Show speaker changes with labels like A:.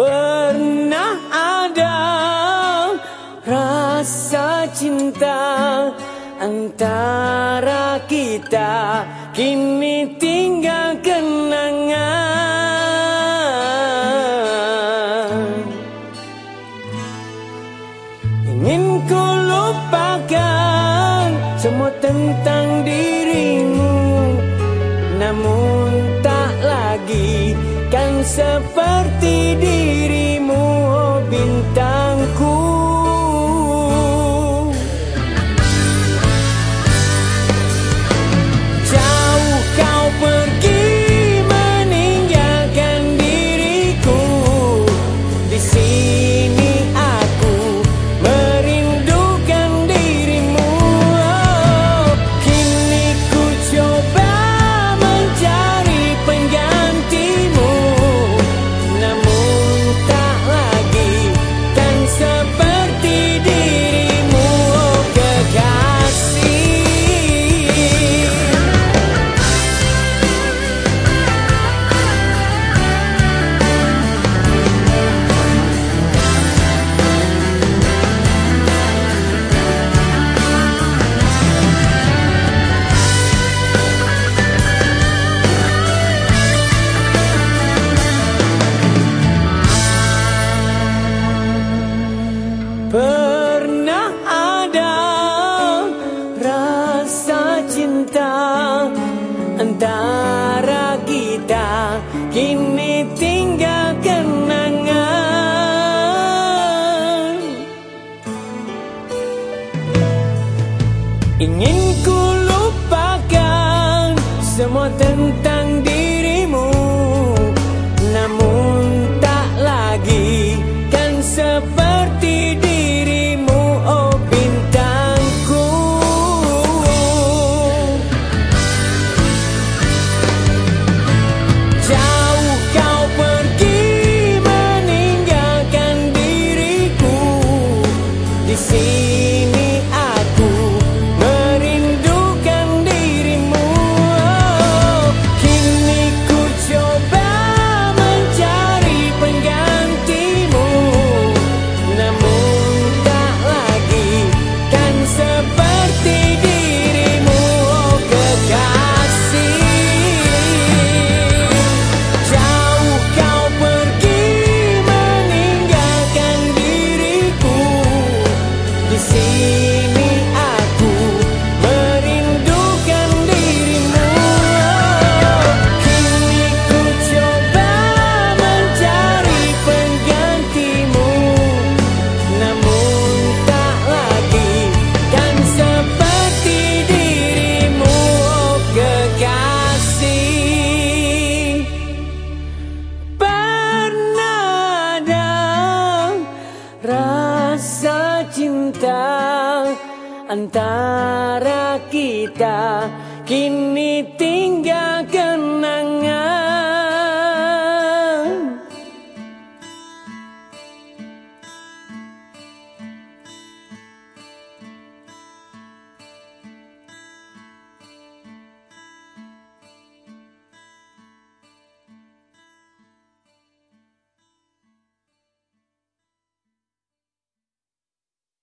A: Pernah ada rasa cinta antara kita kini tinggal kenangan. Ingin ku lupakan semua tentang dirimu namun tak lagi kan seperti dirimu Kini tinggal kenangan. Ingin ku cinta antara kita kini tinggal kenangan